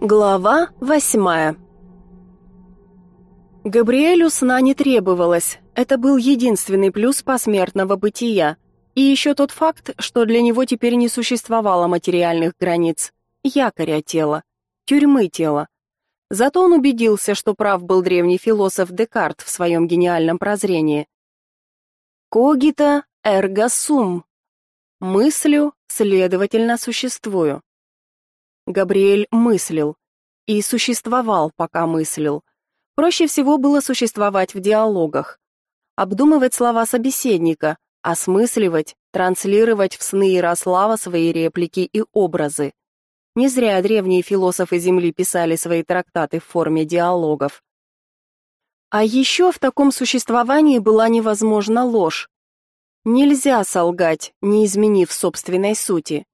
Глава восьмая Габриэлю сна не требовалось, это был единственный плюс посмертного бытия. И еще тот факт, что для него теперь не существовало материальных границ, якоря тела, тюрьмы тела. Зато он убедился, что прав был древний философ Декарт в своем гениальном прозрении. «Когита эрго сум» — «мыслю, следовательно, существую». Габриэль мыслил и существовал, пока мыслил. Проще всего было существовать в диалогах, обдумывать слова собеседника, осмысливать, транслировать в сны Ярослава свои реплики и образы. Не зря древние философы Земли писали свои трактаты в форме диалогов. А еще в таком существовании была невозможна ложь. Нельзя солгать, не изменив собственной сути.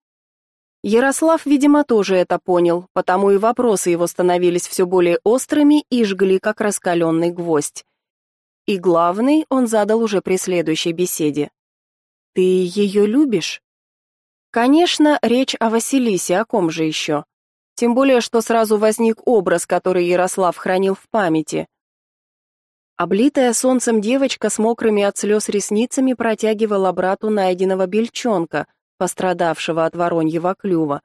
Ярослав, видимо, тоже это понял, потому и вопросы его становились все более острыми и жгли, как раскаленный гвоздь. И главный он задал уже при следующей беседе. «Ты ее любишь?» Конечно, речь о Василисе, о ком же еще? Тем более, что сразу возник образ, который Ярослав хранил в памяти. Облитая солнцем девочка с мокрыми от слез ресницами протягивала брату найденного бельчонка — пострадавшего от вороньего клюва.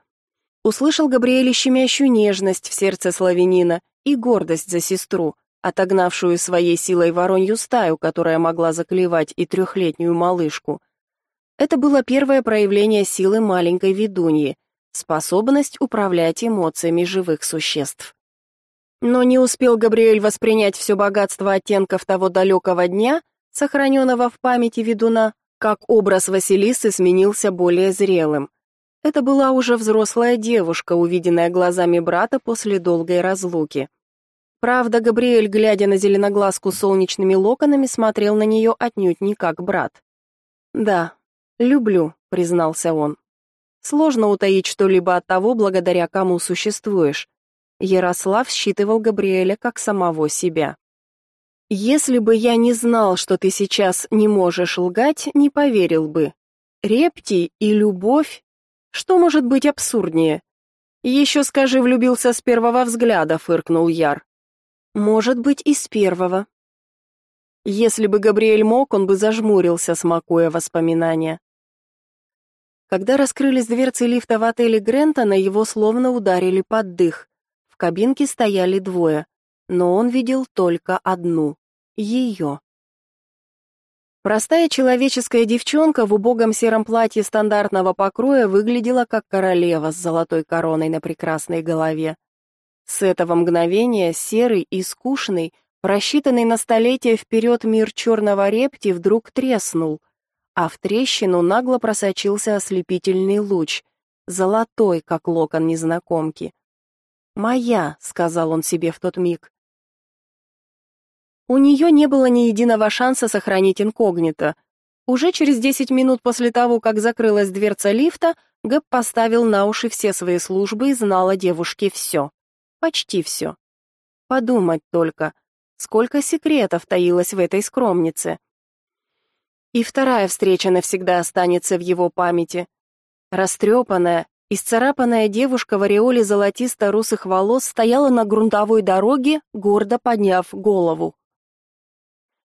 Услышал Габриэль щемящую нежность в сердце славянина и гордость за сестру, отогнавшую своей силой воронью стаю, которая могла заклевать и трехлетнюю малышку. Это было первое проявление силы маленькой ведуньи, способность управлять эмоциями живых существ. Но не успел Габриэль воспринять все богатство оттенков того далекого дня, сохраненного в памяти ведуна, как образ Василисы сменился более зрелым. Это была уже взрослая девушка, увиденная глазами брата после долгой разлуки. Правда, Габриэль, глядя на зеленоглазку солнечными локонами, смотрел на нее отнюдь не как брат. «Да, люблю», — признался он. «Сложно утаить что-либо от того, благодаря кому существуешь». Ярослав считывал Габриэля как самого себя. Если бы я не знал, что ты сейчас не можешь лгать, не поверил бы. Рептий и любовь? Что может быть абсурднее? Еще скажи, влюбился с первого взгляда, фыркнул Яр. Может быть, и с первого. Если бы Габриэль мог, он бы зажмурился, смакуя воспоминания. Когда раскрылись дверцы лифта в отеле Грентона, его словно ударили под дых. В кабинке стояли двое но он видел только одну — ее. Простая человеческая девчонка в убогом сером платье стандартного покроя выглядела как королева с золотой короной на прекрасной голове. С этого мгновения серый и скучный, просчитанный на столетия вперед мир черного репти вдруг треснул, а в трещину нагло просочился ослепительный луч, золотой, как локон незнакомки. «Моя», — сказал он себе в тот миг, у нее не было ни единого шанса сохранить инкогнито. Уже через 10 минут после того, как закрылась дверца лифта, Гэб поставил на уши все свои службы и знал о девушке все. Почти все. Подумать только, сколько секретов таилось в этой скромнице. И вторая встреча навсегда останется в его памяти. Растрепанная, исцарапанная девушка в ореоле золотисто-русых волос стояла на грунтовой дороге, гордо подняв голову.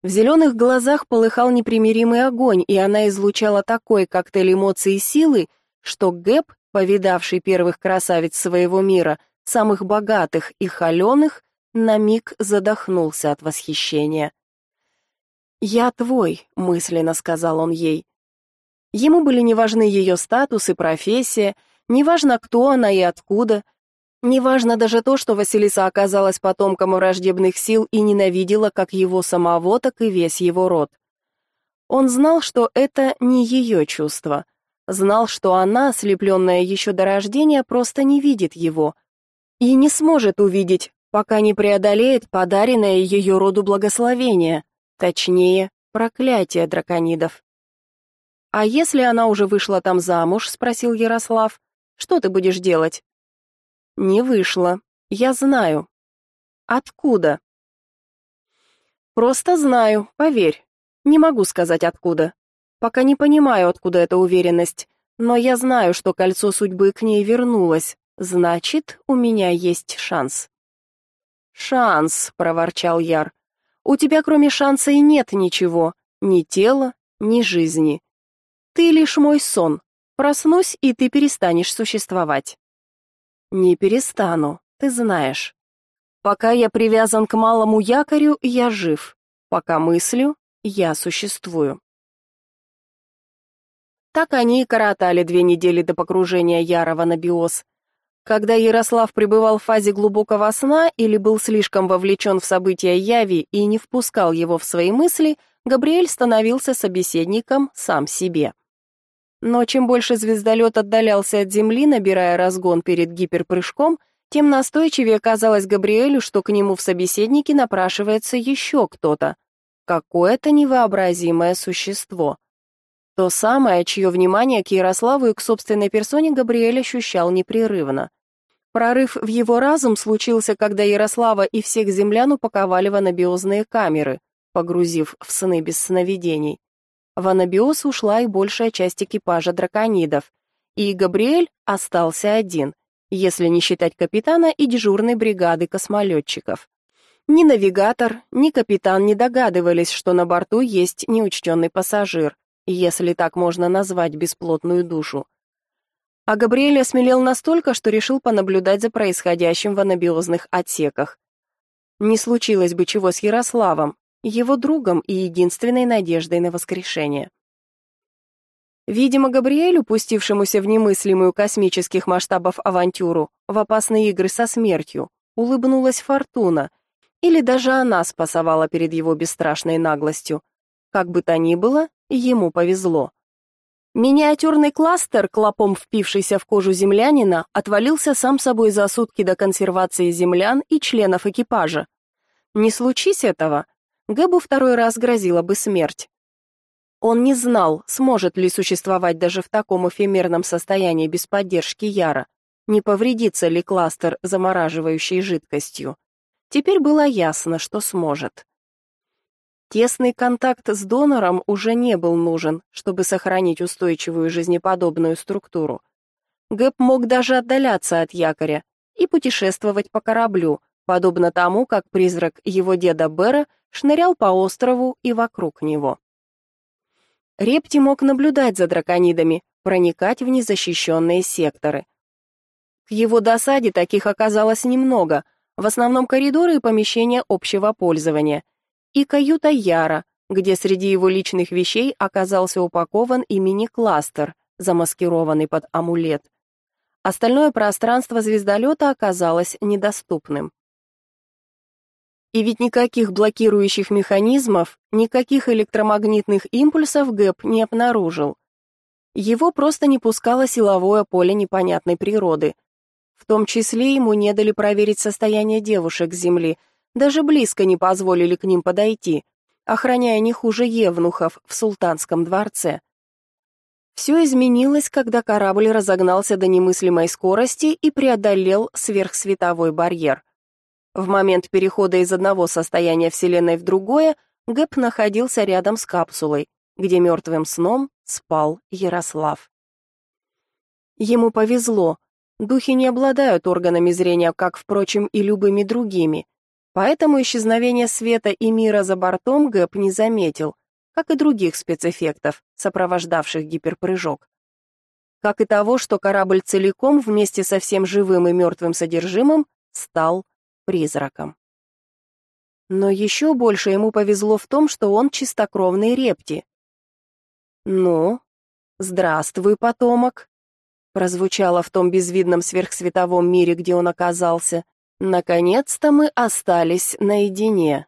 В зеленых глазах полыхал непримиримый огонь, и она излучала такой коктейль эмоций и силы, что Гэб, повидавший первых красавиц своего мира, самых богатых и холеных, на миг задохнулся от восхищения. «Я твой», — мысленно сказал он ей. Ему были не важны ее статус и профессия, не важно, кто она и откуда, Неважно даже то, что Василиса оказалась потомком враждебных сил и ненавидела как его самого, так и весь его род. Он знал, что это не ее чувство. Знал, что она, ослепленная еще до рождения, просто не видит его. И не сможет увидеть, пока не преодолеет подаренное ее роду благословение, точнее, проклятие драконидов. «А если она уже вышла там замуж?» — спросил Ярослав. «Что ты будешь делать?» Не вышло. Я знаю. Откуда? Просто знаю, поверь. Не могу сказать откуда. Пока не понимаю, откуда эта уверенность, но я знаю, что кольцо судьбы к ней вернулось, Значит, у меня есть шанс. Шанс, проворчал Яр. У тебя кроме шанса и нет ничего, ни тела, ни жизни. Ты лишь мой сон. Проснусь, и ты перестанешь существовать. Не перестану, ты знаешь. Пока я привязан к малому якорю, я жив. Пока мыслю, я существую. Так они и коротали две недели до погружения Ярова на биоз. Когда Ярослав пребывал в фазе глубокого сна или был слишком вовлечен в события Яви и не впускал его в свои мысли, Габриэль становился собеседником сам себе. Но чем больше звездолет отдалялся от Земли, набирая разгон перед гиперпрыжком, тем настойчивее казалось Габриэлю, что к нему в собеседнике напрашивается еще кто-то. Какое-то невообразимое существо. То самое, чье внимание к Ярославу и к собственной персоне Габриэль ощущал непрерывно. Прорыв в его разум случился, когда Ярослава и всех землян упаковали в анабиозные камеры, погрузив в сны без сновидений. В анабиоз ушла и большая часть экипажа драконидов, и Габриэль остался один, если не считать капитана и дежурной бригады космолетчиков. Ни навигатор, ни капитан не догадывались, что на борту есть неучтенный пассажир, если так можно назвать бесплотную душу. А Габриэль осмелел настолько, что решил понаблюдать за происходящим в анабиозных отсеках. Не случилось бы чего с Ярославом, его другом и единственной надеждой на воскрешение. Видимо, Габриэлю, пустившемуся в немыслимую космических масштабов авантюру, в опасные игры со смертью, улыбнулась фортуна, или даже она спасовала перед его бесстрашной наглостью. Как бы то ни было, ему повезло. Миниатюрный кластер, клопом впившийся в кожу землянина, отвалился сам собой за сутки до консервации землян и членов экипажа. Не случись этого, Гэбу второй раз грозила бы смерть. Он не знал, сможет ли существовать даже в таком эфемерном состоянии без поддержки Яра, не повредится ли кластер замораживающей жидкостью. Теперь было ясно, что сможет. Тесный контакт с донором уже не был нужен, чтобы сохранить устойчивую жизнеподобную структуру. Гэп мог даже отдаляться от якоря и путешествовать по кораблю, подобно тому, как призрак его деда Бера шнырял по острову и вокруг него. Репти мог наблюдать за драконидами, проникать в незащищенные секторы. К его досаде таких оказалось немного, в основном коридоры и помещения общего пользования – и каюта Яра, где среди его личных вещей оказался упакован и мини-кластер, замаскированный под амулет. Остальное пространство звездолета оказалось недоступным. И ведь никаких блокирующих механизмов, никаких электромагнитных импульсов Гэп не обнаружил. Его просто не пускало силовое поле непонятной природы. В том числе ему не дали проверить состояние девушек с Земли – даже близко не позволили к ним подойти, охраняя не хуже евнухов в султанском дворце. Все изменилось, когда корабль разогнался до немыслимой скорости и преодолел сверхсветовой барьер. В момент перехода из одного состояния Вселенной в другое Гэп находился рядом с капсулой, где мертвым сном спал Ярослав. Ему повезло. Духи не обладают органами зрения, как, впрочем, и любыми другими. Поэтому исчезновение света и мира за бортом Гэп не заметил, как и других спецэффектов, сопровождавших гиперпрыжок. Как и того, что корабль целиком вместе со всем живым и мертвым содержимым стал призраком. Но еще больше ему повезло в том, что он чистокровный репти. «Ну, здравствуй, потомок», прозвучало в том безвидном сверхсветовом мире, где он оказался, Наконец-то мы остались наедине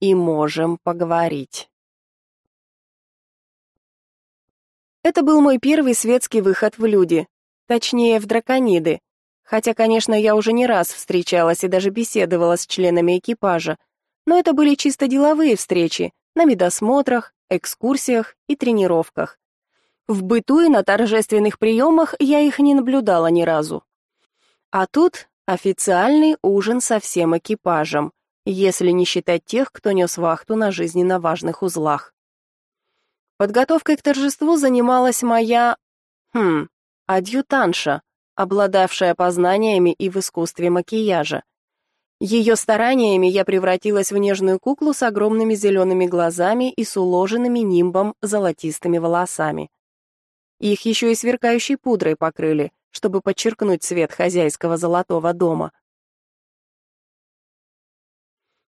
и можем поговорить. Это был мой первый светский выход в люди, точнее, в дракониды. Хотя, конечно, я уже не раз встречалась и даже беседовала с членами экипажа, но это были чисто деловые встречи, на медосмотрах, экскурсиях и тренировках. В быту и на торжественных приемах я их не наблюдала ни разу. А тут Официальный ужин со всем экипажем, если не считать тех, кто нес вахту на жизненно важных узлах. Подготовкой к торжеству занималась моя... Хм, адъютанша, обладавшая познаниями и в искусстве макияжа. Ее стараниями я превратилась в нежную куклу с огромными зелеными глазами и с уложенными нимбом золотистыми волосами. Их еще и сверкающей пудрой покрыли, чтобы подчеркнуть цвет хозяйского золотого дома.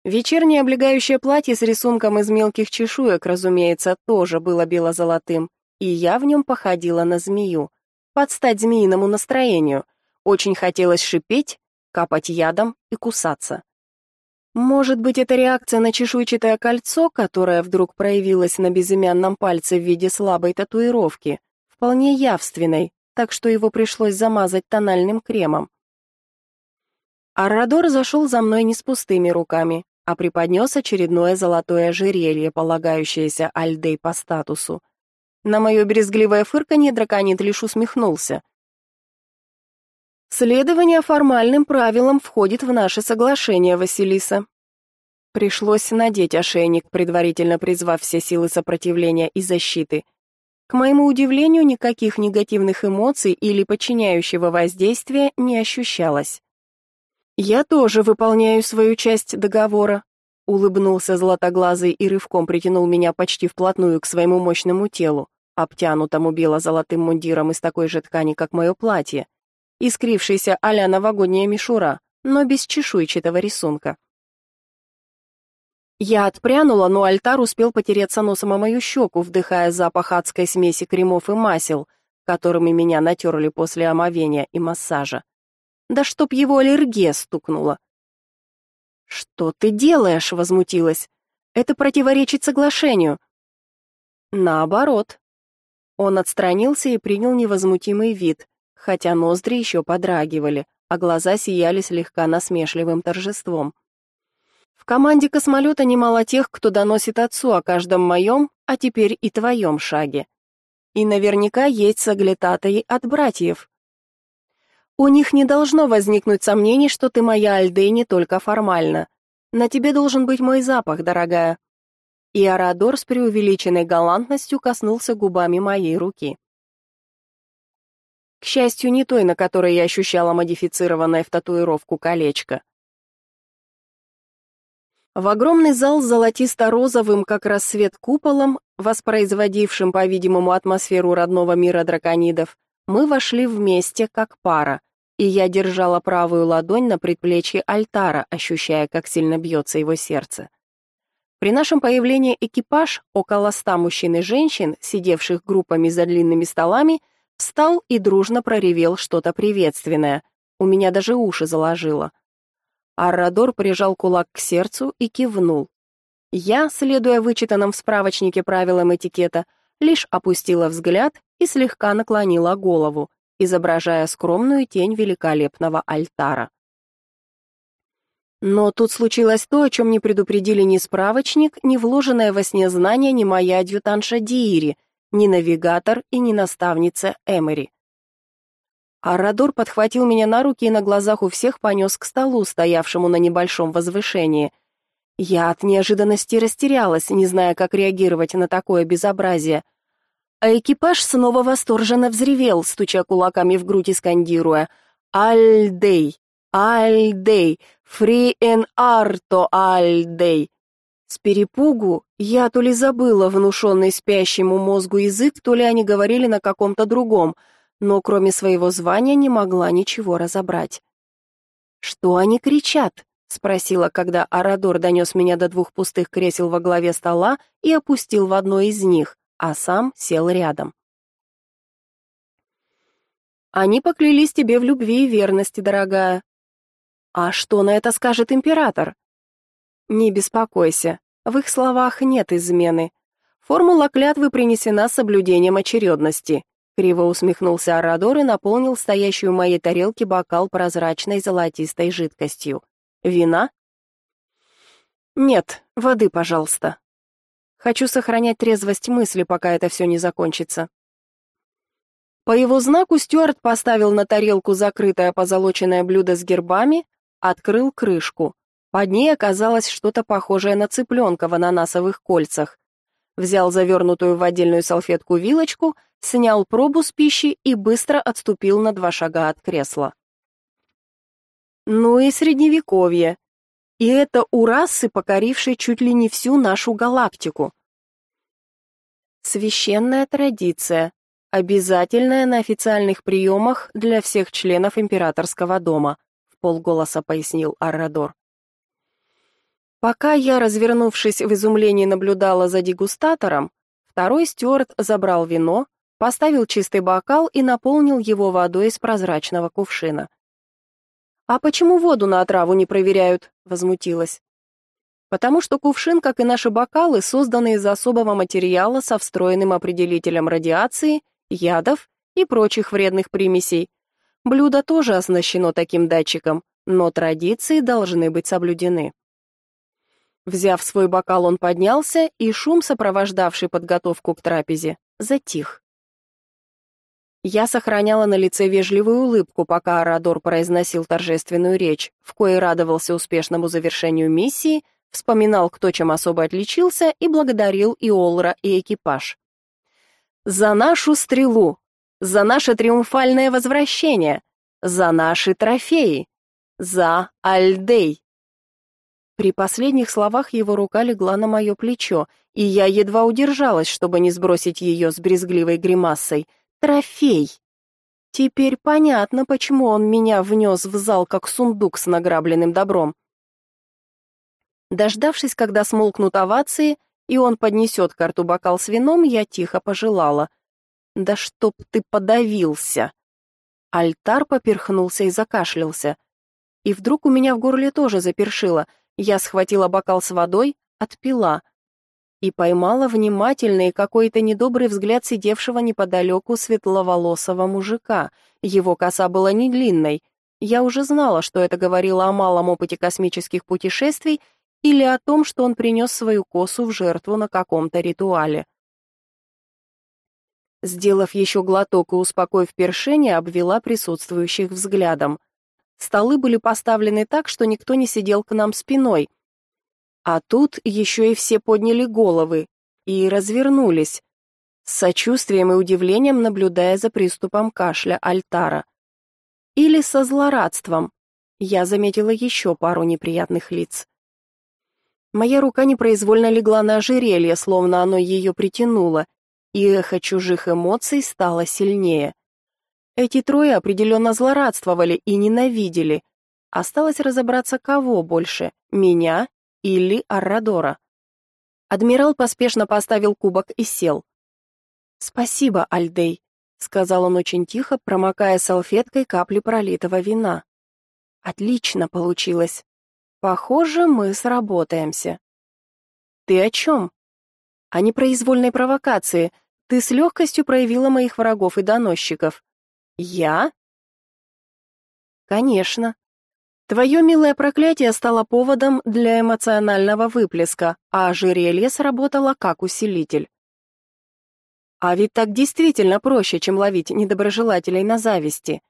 Вечернее облегающее платье с рисунком из мелких чешуек, разумеется, тоже было бело-золотым, и я в нем походила на змею, под стать змеиному настроению. Очень хотелось шипеть, капать ядом и кусаться. Может быть, это реакция на чешуйчатое кольцо, которое вдруг проявилось на безымянном пальце в виде слабой татуировки, вполне явственной, так что его пришлось замазать тональным кремом. Аррадор зашел за мной не с пустыми руками, а преподнес очередное золотое ожерелье, полагающееся Альдей по статусу. На мое брезгливое фырканье драконит лишь усмехнулся. Следование формальным правилам входит в наше соглашение, Василиса. Пришлось надеть ошейник, предварительно призвав все силы сопротивления и защиты. К моему удивлению, никаких негативных эмоций или подчиняющего воздействия не ощущалось. Я тоже выполняю свою часть договора, улыбнулся златоглазый и рывком притянул меня почти вплотную к своему мощному телу, обтянутому бело-золотым мундиром из такой же ткани, как мое платье искрившийся а-ля новогодняя мишура, но без чешуйчатого рисунка. Я отпрянула, но альтар успел потереться носом о мою щеку, вдыхая запах адской смеси кремов и масел, которыми меня натерли после омовения и массажа. Да чтоб его аллергия стукнула. «Что ты делаешь?» — возмутилась. «Это противоречит соглашению». «Наоборот». Он отстранился и принял невозмутимый вид, хотя ноздри еще подрагивали, а глаза сияли слегка насмешливым торжеством. В команде космолета немало тех, кто доносит отцу о каждом моем, а теперь и твоем шаге. И наверняка есть соглядатаи от братьев. У них не должно возникнуть сомнений, что ты моя Альдей не только формально. На тебе должен быть мой запах, дорогая. И Арадор с преувеличенной галантностью коснулся губами моей руки. К счастью, не той, на которой я ощущала модифицированное в татуировку колечко. В огромный зал с золотисто-розовым, как рассвет куполом, воспроизводившим, по-видимому, атмосферу родного мира драконидов, мы вошли вместе, как пара, и я держала правую ладонь на предплечье альтара, ощущая, как сильно бьется его сердце. При нашем появлении экипаж, около ста мужчин и женщин, сидевших группами за длинными столами, Встал и дружно проревел что-то приветственное. У меня даже уши заложило. Аррадор прижал кулак к сердцу и кивнул. Я, следуя вычитанным в справочнике правилам этикета, лишь опустила взгляд и слегка наклонила голову, изображая скромную тень великолепного альтара. Но тут случилось то, о чем не предупредили ни справочник, ни вложенное во сне знание, ни моя адъютантша Диири — ни навигатор и ни наставница Эмери. Арадор подхватил меня на руки и на глазах у всех понес к столу, стоявшему на небольшом возвышении. Я от неожиданности растерялась, не зная, как реагировать на такое безобразие. А экипаж снова восторженно взревел, стуча кулаками в грудь и скандируя «Альдей! Альдей! Фри эн арто Альдей!» С перепугу я то ли забыла внушенный спящему мозгу язык, то ли они говорили на каком-то другом, но кроме своего звания не могла ничего разобрать. «Что они кричат?» — спросила, когда Арадор донес меня до двух пустых кресел во главе стола и опустил в одно из них, а сам сел рядом. «Они поклялись тебе в любви и верности, дорогая». «А что на это скажет император?» Не беспокойся, в их словах нет измены. Формула клятвы принесена с соблюдением очередности. Криво усмехнулся Арадор и наполнил стоящую в моей тарелке бокал прозрачной золотистой жидкостью. Вина? Нет, воды, пожалуйста. Хочу сохранять трезвость мысли, пока это все не закончится. По его знаку Стюарт поставил на тарелку закрытое позолоченное блюдо с гербами, открыл крышку. Под ней оказалось что-то похожее на цыпленка в ананасовых кольцах. взял завернутую в отдельную салфетку вилочку, снял пробу с пищи и быстро отступил на два шага от кресла. Ну и средневековье. И это у расы, покорившей чуть ли не всю нашу галактику. Священная традиция, обязательная на официальных приемах для всех членов императорского дома, в полголоса пояснил Аррадор. Пока я, развернувшись в изумлении, наблюдала за дегустатором, второй стюарт забрал вино, поставил чистый бокал и наполнил его водой из прозрачного кувшина. «А почему воду на отраву не проверяют?» — возмутилась. «Потому что кувшин, как и наши бокалы, созданы из особого материала со встроенным определителем радиации, ядов и прочих вредных примесей. Блюдо тоже оснащено таким датчиком, но традиции должны быть соблюдены». Взяв свой бокал, он поднялся, и шум, сопровождавший подготовку к трапезе, затих. Я сохраняла на лице вежливую улыбку, пока Арадор произносил торжественную речь, в коей радовался успешному завершению миссии, вспоминал, кто чем особо отличился, и благодарил и Олра, и экипаж. «За нашу стрелу! За наше триумфальное возвращение! За наши трофеи! За Альдей!» При последних словах его рука легла на мое плечо, и я едва удержалась, чтобы не сбросить ее с брезгливой гримасой. Трофей! Теперь понятно, почему он меня внес в зал как сундук с награбленным добром. Дождавшись, когда смолкнут овации, и он поднесет карту бокал с вином, я тихо пожелала. «Да чтоб ты подавился!» Альтар поперхнулся и закашлялся. И вдруг у меня в горле тоже запершило — я схватила бокал с водой, отпила и поймала внимательный какой-то недобрый взгляд сидевшего неподалеку светловолосого мужика. Его коса была не длинной. Я уже знала, что это говорило о малом опыте космических путешествий или о том, что он принес свою косу в жертву на каком-то ритуале. Сделав еще глоток и успокоив першение, обвела присутствующих взглядом. Столы были поставлены так, что никто не сидел к нам спиной. А тут еще и все подняли головы и развернулись, с сочувствием и удивлением наблюдая за приступом кашля Альтара. Или со злорадством. Я заметила еще пару неприятных лиц. Моя рука непроизвольно легла на ожерелье, словно оно ее притянуло, и эхо чужих эмоций стало сильнее. Эти трое определенно злорадствовали и ненавидели. Осталось разобраться, кого больше, меня или Аррадора. Адмирал поспешно поставил кубок и сел. «Спасибо, Альдей», — сказал он очень тихо, промокая салфеткой капли пролитого вина. «Отлично получилось. Похоже, мы сработаемся». «Ты о чем?» «О непроизвольной провокации. Ты с легкостью проявила моих врагов и доносчиков. «Я?» «Конечно. Твое милое проклятие стало поводом для эмоционального выплеска, а ожерелье сработало как усилитель. А ведь так действительно проще, чем ловить недоброжелателей на зависти.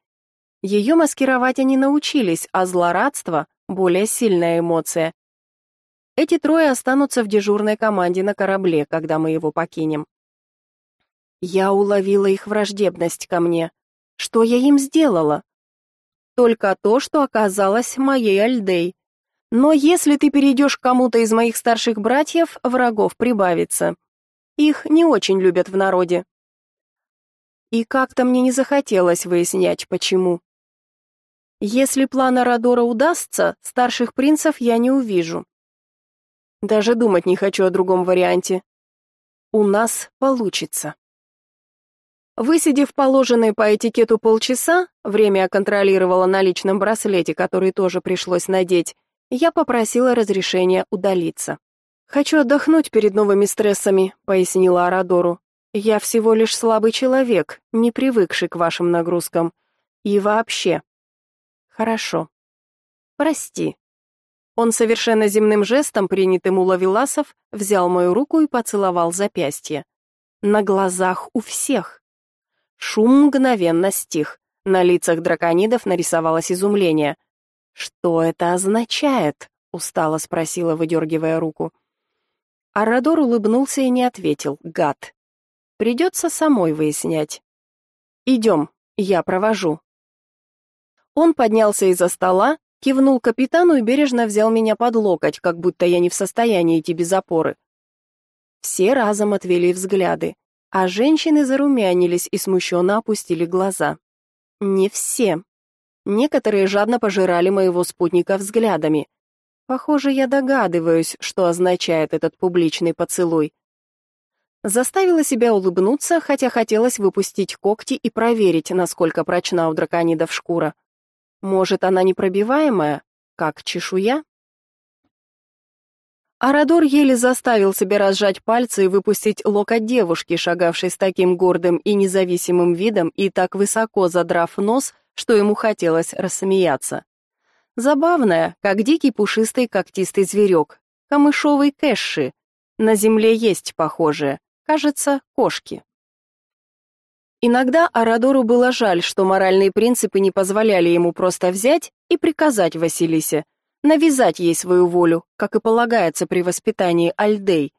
Ее маскировать они научились, а злорадство — более сильная эмоция. Эти трое останутся в дежурной команде на корабле, когда мы его покинем. Я уловила их враждебность ко мне, что я им сделала? Только то, что оказалось моей Альдей. Но если ты перейдешь к кому-то из моих старших братьев, врагов прибавится. Их не очень любят в народе. И как-то мне не захотелось выяснять, почему. Если план Арадора удастся, старших принцев я не увижу. Даже думать не хочу о другом варианте. У нас получится. Высидев положенные по этикету полчаса, время я контролировала на личном браслете, который тоже пришлось надеть, я попросила разрешения удалиться. «Хочу отдохнуть перед новыми стрессами», — пояснила Арадору. «Я всего лишь слабый человек, не привыкший к вашим нагрузкам. И вообще...» «Хорошо. Прости». Он совершенно земным жестом, принятым у Лавеласов, взял мою руку и поцеловал запястье. На глазах у всех. Шум мгновенно стих. На лицах драконидов нарисовалось изумление. «Что это означает?» — устало спросила, выдергивая руку. Арадор улыбнулся и не ответил, гад. Придется самой выяснять. «Идем, я провожу». Он поднялся из-за стола, кивнул капитану и бережно взял меня под локоть, как будто я не в состоянии идти без опоры. Все разом отвели взгляды, а женщины зарумянились и смущенно опустили глаза. Не все. Некоторые жадно пожирали моего спутника взглядами. Похоже, я догадываюсь, что означает этот публичный поцелуй. Заставила себя улыбнуться, хотя хотелось выпустить когти и проверить, насколько прочна у драконидов шкура. Может, она непробиваемая, как чешуя? Арадор еле заставил себя разжать пальцы и выпустить локоть девушки, шагавшей с таким гордым и независимым видом и так высоко задрав нос, что ему хотелось рассмеяться. Забавная, как дикий пушистый когтистый зверек, камышовый кэши. На земле есть похожие, кажется, кошки. Иногда Арадору было жаль, что моральные принципы не позволяли ему просто взять и приказать Василисе, навязать ей свою волю, как и полагается при воспитании Альдей.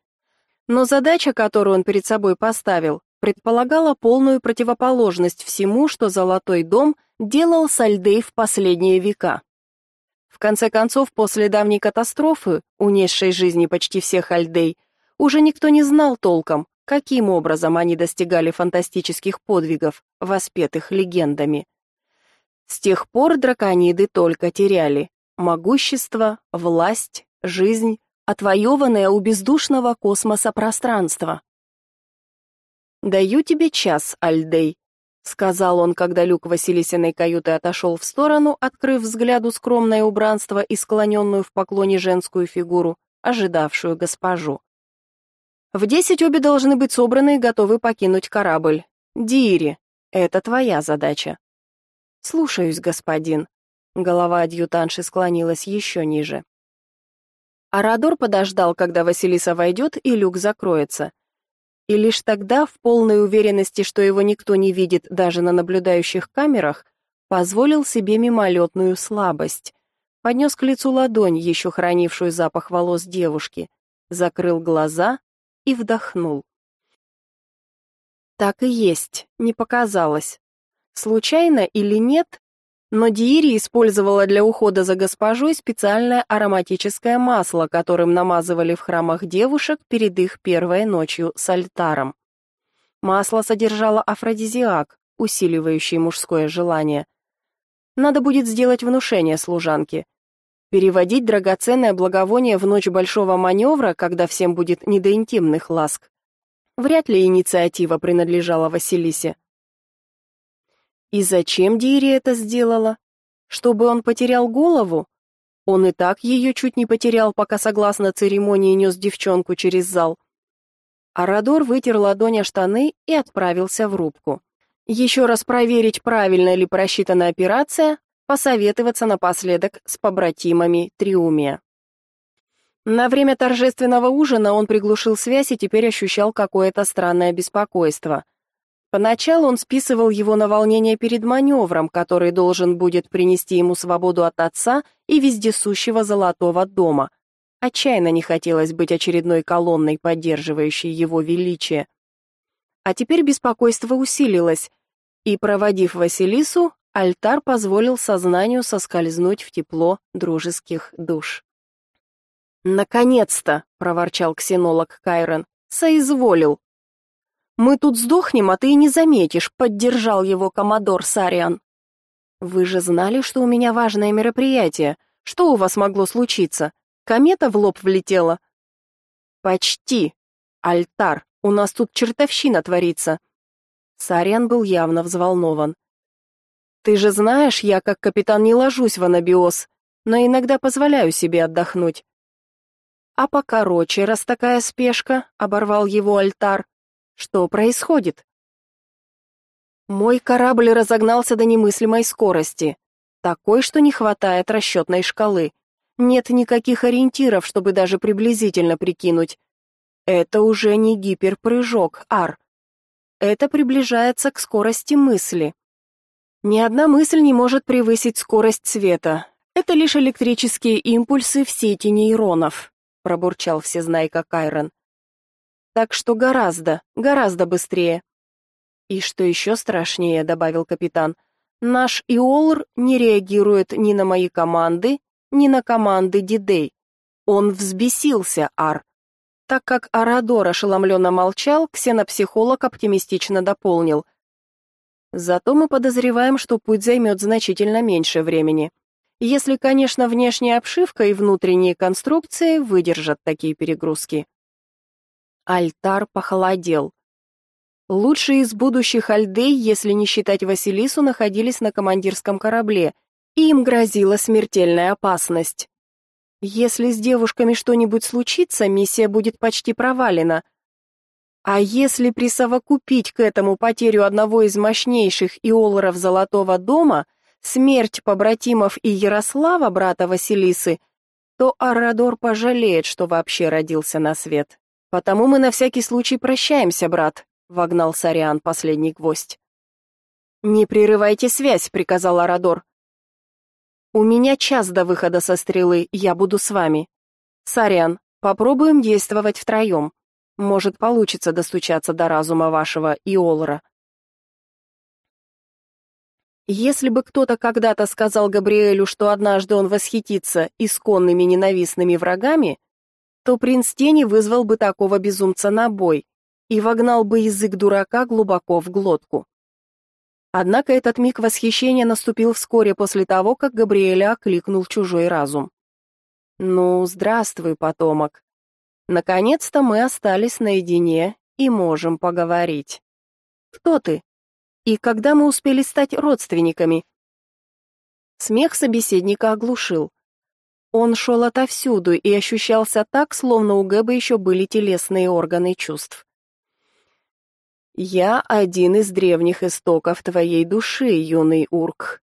Но задача, которую он перед собой поставил, предполагала полную противоположность всему, что Золотой дом делал с Альдей в последние века. В конце концов, после давней катастрофы, унесшей жизни почти всех Альдей, уже никто не знал толком, каким образом они достигали фантастических подвигов, воспетых легендами. С тех пор дракониды только теряли, могущество, власть, жизнь, отвоеванное у бездушного космоса пространство. «Даю тебе час, Альдей», — сказал он, когда люк Василисиной каюты отошел в сторону, открыв взгляду скромное убранство и склоненную в поклоне женскую фигуру, ожидавшую госпожу. «В десять обе должны быть собраны и готовы покинуть корабль. Дири, это твоя задача». «Слушаюсь, господин», Голова адъютанши склонилась еще ниже. Арадор подождал, когда Василиса войдет и люк закроется. И лишь тогда, в полной уверенности, что его никто не видит даже на наблюдающих камерах, позволил себе мимолетную слабость. Поднес к лицу ладонь, еще хранившую запах волос девушки, закрыл глаза и вдохнул. Так и есть, не показалось. Случайно или нет, но Диири использовала для ухода за госпожой специальное ароматическое масло, которым намазывали в храмах девушек перед их первой ночью с альтаром. Масло содержало афродизиак, усиливающий мужское желание. Надо будет сделать внушение служанке. Переводить драгоценное благовоние в ночь большого маневра, когда всем будет не до интимных ласк. Вряд ли инициатива принадлежала Василисе. И зачем Дири это сделала? Чтобы он потерял голову? Он и так ее чуть не потерял, пока согласно церемонии нес девчонку через зал. Арадор вытер ладонь о штаны и отправился в рубку. Еще раз проверить, правильно ли просчитана операция, посоветоваться напоследок с побратимами Триумия. На время торжественного ужина он приглушил связь и теперь ощущал какое-то странное беспокойство – Поначалу он списывал его на волнение перед маневром, который должен будет принести ему свободу от отца и вездесущего золотого дома. Отчаянно не хотелось быть очередной колонной, поддерживающей его величие. А теперь беспокойство усилилось, и, проводив Василису, альтар позволил сознанию соскользнуть в тепло дружеских душ. «Наконец-то!» — проворчал ксенолог Кайрон. «Соизволил!» Мы тут сдохнем, а ты и не заметишь, поддержал его коммодор Сариан. Вы же знали, что у меня важное мероприятие. Что у вас могло случиться? Комета в лоб влетела. Почти. Альтар, у нас тут чертовщина творится. Сариан был явно взволнован. Ты же знаешь, я как капитан не ложусь в анабиоз, но иногда позволяю себе отдохнуть. А покороче, раз такая спешка, оборвал его альтар. Что происходит? Мой корабль разогнался до немыслимой скорости, такой, что не хватает расчетной шкалы. Нет никаких ориентиров, чтобы даже приблизительно прикинуть. Это уже не гиперпрыжок, Ар. Это приближается к скорости мысли. Ни одна мысль не может превысить скорость света. Это лишь электрические импульсы в сети нейронов, пробурчал всезнайка Кайрон. Так что гораздо, гораздо быстрее. И что еще страшнее, добавил капитан, наш Иолр не реагирует ни на мои команды, ни на команды Дидей. Он взбесился, Ар. Так как Арадор ошеломленно молчал, ксенопсихолог оптимистично дополнил. Зато мы подозреваем, что путь займет значительно меньше времени. Если, конечно, внешняя обшивка и внутренние конструкции выдержат такие перегрузки. Альтар похолодел. Лучшие из будущих альдей, если не считать Василису, находились на командирском корабле, и им грозила смертельная опасность. Если с девушками что-нибудь случится, миссия будет почти провалена. А если присовокупить к этому потерю одного из мощнейших иолоров Золотого дома – смерть побратимов и Ярослава, брата Василисы, то Арадор пожалеет, что вообще родился на свет. Потому мы на всякий случай прощаемся, брат, вогнал Сариан последний гвоздь. Не прерывайте связь, приказал Арадор. У меня час до выхода со стрелы, я буду с вами. Сариан, попробуем действовать втроем. Может, получится достучаться до разума вашего Иолра. Если бы кто-то когда-то сказал Габриэлю, что однажды он восхитится исконными ненавистными врагами, то принц Тени вызвал бы такого безумца на бой и вогнал бы язык дурака глубоко в глотку. Однако этот миг восхищения наступил вскоре после того, как Габриэля окликнул чужой разум. «Ну, здравствуй, потомок. Наконец-то мы остались наедине и можем поговорить. Кто ты?» И когда мы успели стать родственниками? Смех собеседника оглушил. Он шел отовсюду и ощущался так, словно у Гэба еще были телесные органы чувств. «Я один из древних истоков твоей души, юный Урк.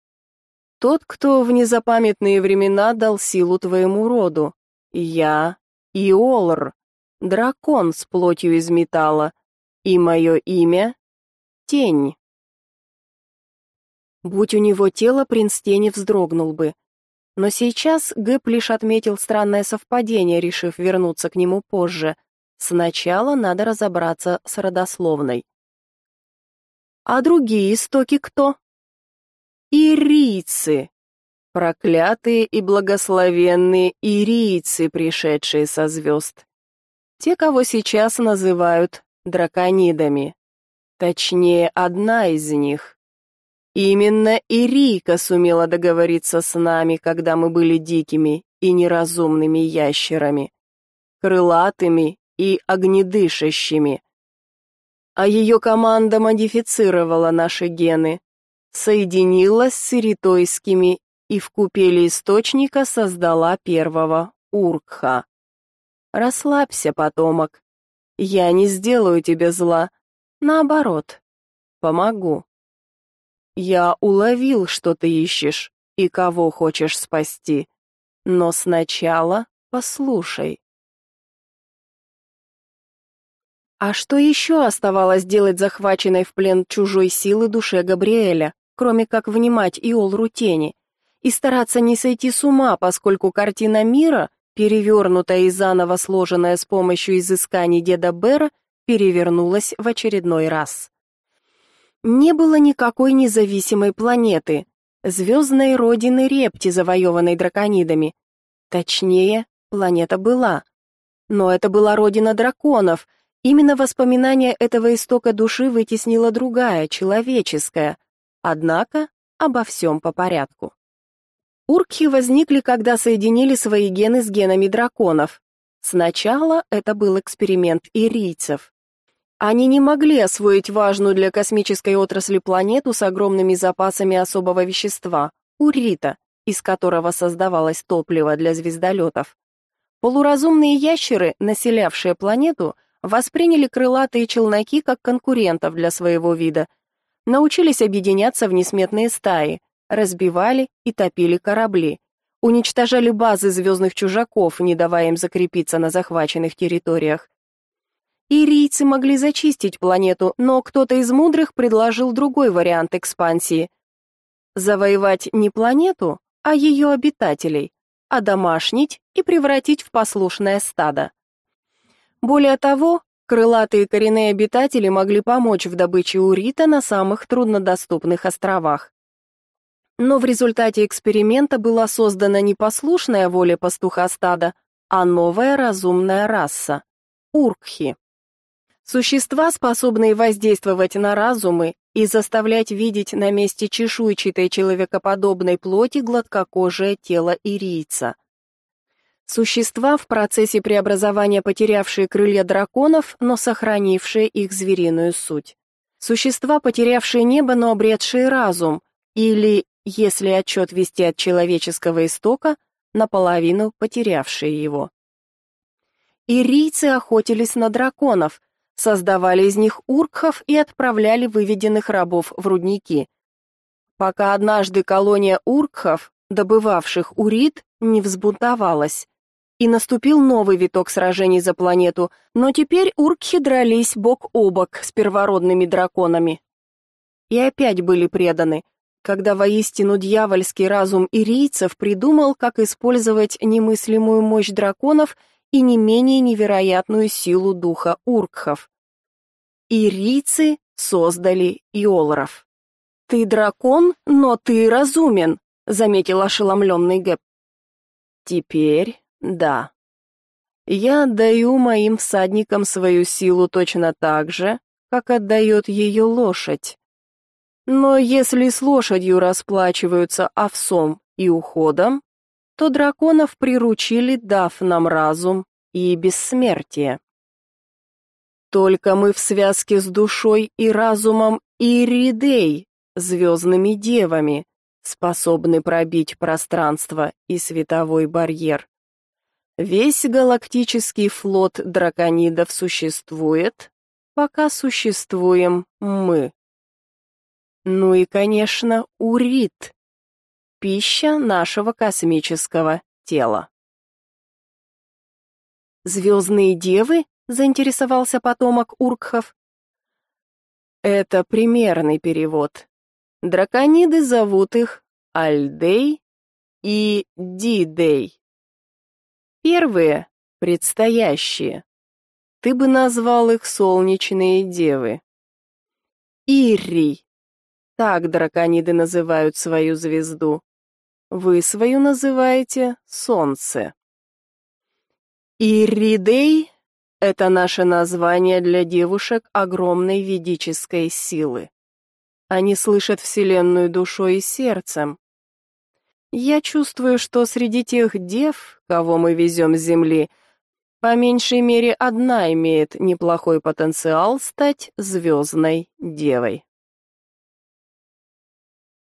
Тот, кто в незапамятные времена дал силу твоему роду. Я Иолр, дракон с плотью из металла, и мое имя — Тень». Будь у него тело, принц тени вздрогнул бы. Но сейчас Гэп лишь отметил странное совпадение, решив вернуться к нему позже. Сначала надо разобраться с родословной. А другие истоки кто? Ирийцы. Проклятые и благословенные ирийцы, пришедшие со звезд. Те, кого сейчас называют драконидами. Точнее, одна из них. Именно Ирика сумела договориться с нами, когда мы были дикими и неразумными ящерами, крылатыми и огнедышащими. А ее команда модифицировала наши гены, соединилась с иритойскими и в купеле источника создала первого Уркха. Расслабься, потомок. Я не сделаю тебе зла. Наоборот, помогу. Я уловил, что ты ищешь и кого хочешь спасти. Но сначала послушай. А что еще оставалось делать захваченной в плен чужой силы душе Габриэля, кроме как внимать Иолру тени и стараться не сойти с ума, поскольку картина мира, перевернутая и заново сложенная с помощью изысканий деда Бера, перевернулась в очередной раз не было никакой независимой планеты, звездной родины Репти, завоеванной драконидами. Точнее, планета была. Но это была родина драконов. Именно воспоминание этого истока души вытеснила другая, человеческая. Однако обо всем по порядку. Уркхи возникли, когда соединили свои гены с генами драконов. Сначала это был эксперимент ирийцев. Они не могли освоить важную для космической отрасли планету с огромными запасами особого вещества урита, из которого создавалось топливо для звездолетов. Полуразумные ящеры, населявшие планету, восприняли крылатые челноки как конкурентов для своего вида, научились объединяться в несметные стаи, разбивали и топили корабли, уничтожали базы звездных чужаков, не давая им закрепиться на захваченных территориях, Ирийцы могли зачистить планету, но кто-то из мудрых предложил другой вариант экспансии. Завоевать не планету, а ее обитателей, одомашнить и превратить в послушное стадо. Более того, Крылатые коренные обитатели могли помочь в добыче урита на самых труднодоступных островах. Но в результате эксперимента была создана не послушная воля пастуха стада, а новая разумная раса – уркхи. Существа, способные воздействовать на разумы и заставлять видеть на месте чешуйчатой человекоподобной плоти гладкокожее тело ирийца. Существа в процессе преобразования потерявшие крылья драконов, но сохранившие их звериную суть. Существа, потерявшие небо, но обретшие разум, или если отчет вести от человеческого истока, наполовину потерявшие его. Ирийцы охотились на драконов, создавали из них уркхов и отправляли выведенных рабов в рудники. Пока однажды колония уркхов, добывавших урит, не взбунтовалась. И наступил новый виток сражений за планету, но теперь уркхи дрались бок о бок с первородными драконами. И опять были преданы – когда воистину дьявольский разум ирийцев придумал, как использовать немыслимую мощь драконов и не менее невероятную силу духа уркхов. Ирийцы создали иолров. «Ты дракон, но ты разумен», — заметил ошеломленный Гэп. «Теперь да. Я отдаю моим всадникам свою силу точно так же, как отдает ее лошадь. Но если с лошадью расплачиваются овсом и уходом, то драконов приручили, дав нам разум и бессмертие. Только мы в связке с душой и разумом Иридей, звездными девами, способны пробить пространство и световой барьер. Весь галактический флот драконидов существует, пока существуем мы. Ну и, конечно, урит. Пища нашего космического тела. «Звездные девы?» — заинтересовался потомок Уркхов. Это примерный перевод. Дракониды зовут их Альдей и Дидей. Первые — предстоящие. Ты бы назвал их солнечные девы. Ирри так дракониды называют свою звезду. Вы свою называете Солнце. Иридей — это наше название для девушек огромной ведической силы. Они слышат Вселенную душой и сердцем. Я чувствую, что среди тех дев, кого мы везем с Земли, по меньшей мере одна имеет неплохой потенциал стать звездной девой.